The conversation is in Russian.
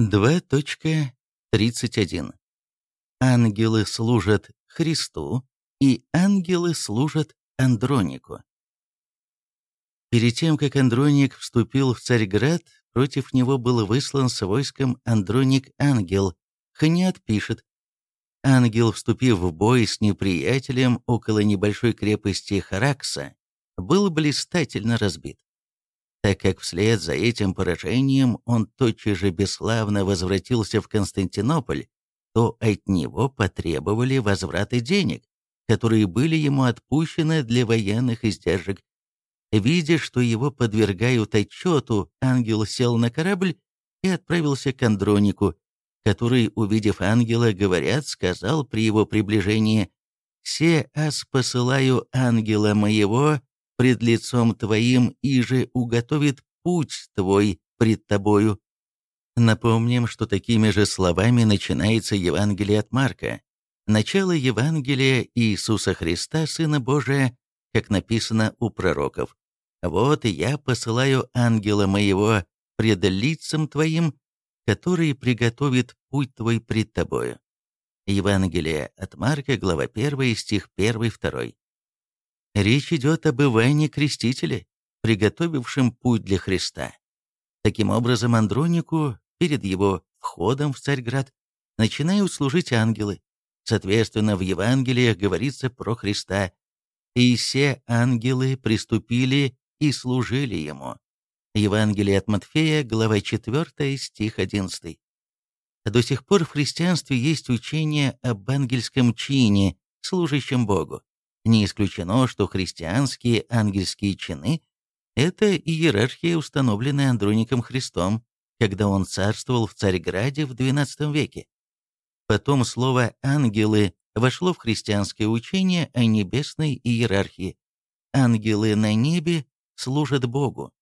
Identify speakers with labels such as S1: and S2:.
S1: 2.31. Ангелы служат Христу, и ангелы служат Андронику. Перед тем, как Андроник вступил в Царьград, против него был выслан с войском Андроник-ангел. Хниат пишет, «Ангел, вступив в бой с неприятелем около небольшой крепости Харакса, был блистательно разбит так как вслед за этим поражением он тотчас же бесславно возвратился в Константинополь, то от него потребовали возврата денег, которые были ему отпущены для военных издержек. Видя, что его подвергают отчету, ангел сел на корабль и отправился к Андронику, который, увидев ангела, говорят, сказал при его приближении «Се ас посылаю ангела моего, пред лицом твоим, и же уготовит путь твой пред тобою». Напомним, что такими же словами начинается Евангелие от Марка. Начало Евангелия Иисуса Христа, Сына Божия, как написано у пророков. «Вот я посылаю ангела моего пред лицом твоим, который приготовит путь твой пред тобою». Евангелие от Марка, глава 1, стих 1-2. Речь идет об Иване Крестителе, приготовившем путь для Христа. Таким образом, Андронику перед его входом в Царьград начинают служить ангелы. Соответственно, в Евангелиях говорится про Христа. «И все ангелы приступили и служили ему». Евангелие от Матфея, глава 4, стих 11. До сих пор в христианстве есть учение об ангельском чине, служащем Богу. Не исключено, что христианские ангельские чины – это иерархия, установленная Андроником Христом, когда он царствовал в Царьграде в XII веке. Потом слово «ангелы» вошло в христианское учение о небесной иерархии. Ангелы на небе служат Богу.